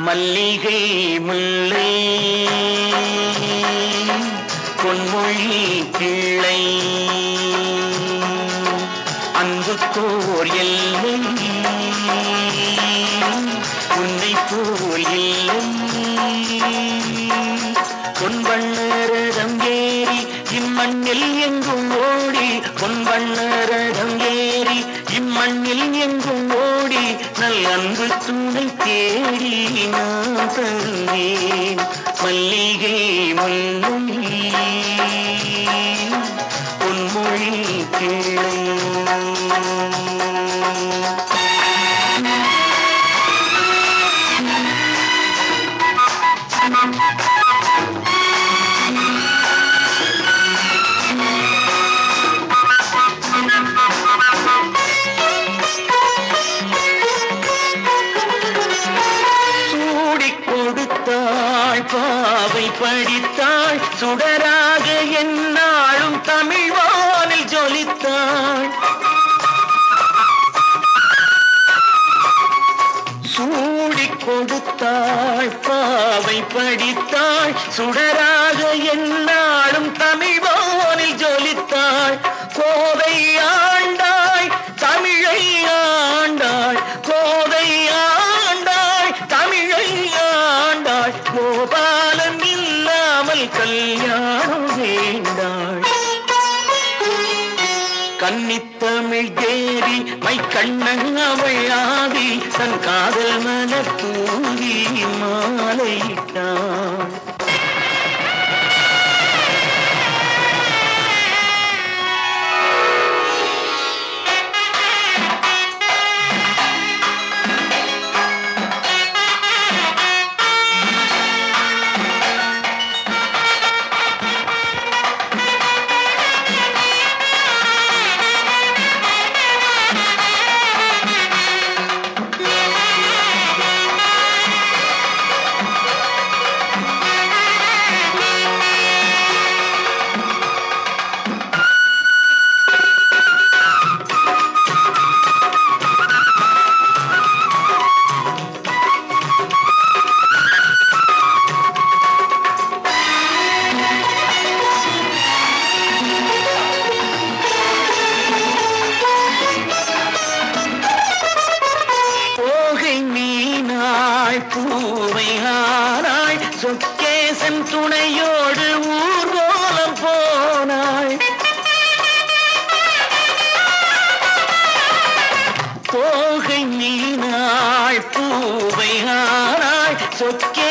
மல்லிகை முல்லை பொன்மொழி கிள்ளை அன்புக்கோர் எல்லை உன்னை போல் இல்லை பொன்வண்ணரதம் ஏறி இம்மண்ணில் எங்கும் ஓடி பொன்வண்ணரதம் ஏறி இம்மண்ணில் எங்கும் நல் அன்பு துணை தேடி நான் தருவேன் மல்லிகை முல்லை பொன்மொழி கிளை கொடுத்தாள் பாவை படித்தாள் சுடராக என்னாலும் தமிழ் வானில் ஜொலித்தாள். சூடிக் கொடுத்தாள் பாவை படித்தாள் சுடராக என்னாலும் தமிழ் கன்னித்தமிழ் தேவி மை கண்ணன் அவள் ஆவி தன் காதல் மலர் தூங்கி மாலையிட்டு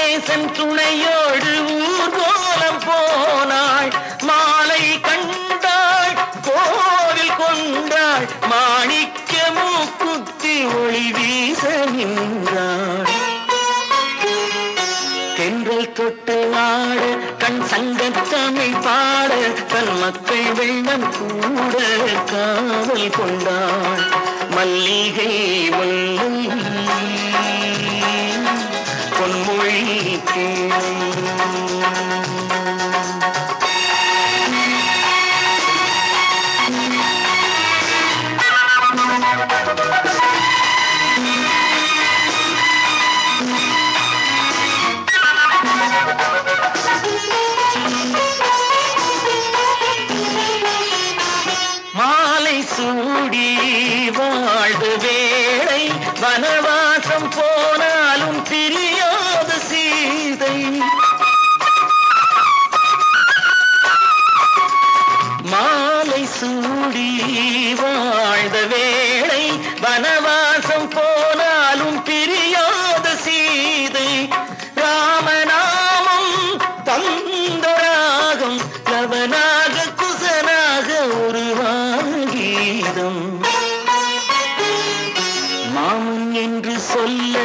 சொக்கேசன் துணையோடு ஊர் ஊர்வலம் போனாள். மாலை கண்டாள் கோவில் கொண்டாள் மாணிக்க மூக்குத்தி ஒளி வீச நின்றாள். தென்றல் தொட்டு ஆட கண் சங்கத் தமிழ் பாட தன் மக்கள் வெள்ளம் கூட காவல் கொண்டாள். மல்லிகை முல்லை சூடி வாழ்வு வேளை வனவாசம் போ வனவாசம் போனாலும் பிரியாத சீதை. ராமநாமம் தந்தராகம் லவனாக குசனாக உருவான கீதம். மாமன் என்று சொல்ல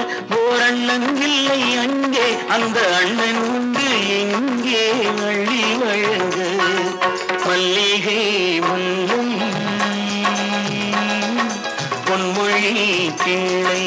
ஓரண்ணன் இல்லை அங்கே அந்த அண்ணன் உண்டு எங்கே அள்ளி வழங்க. கிளை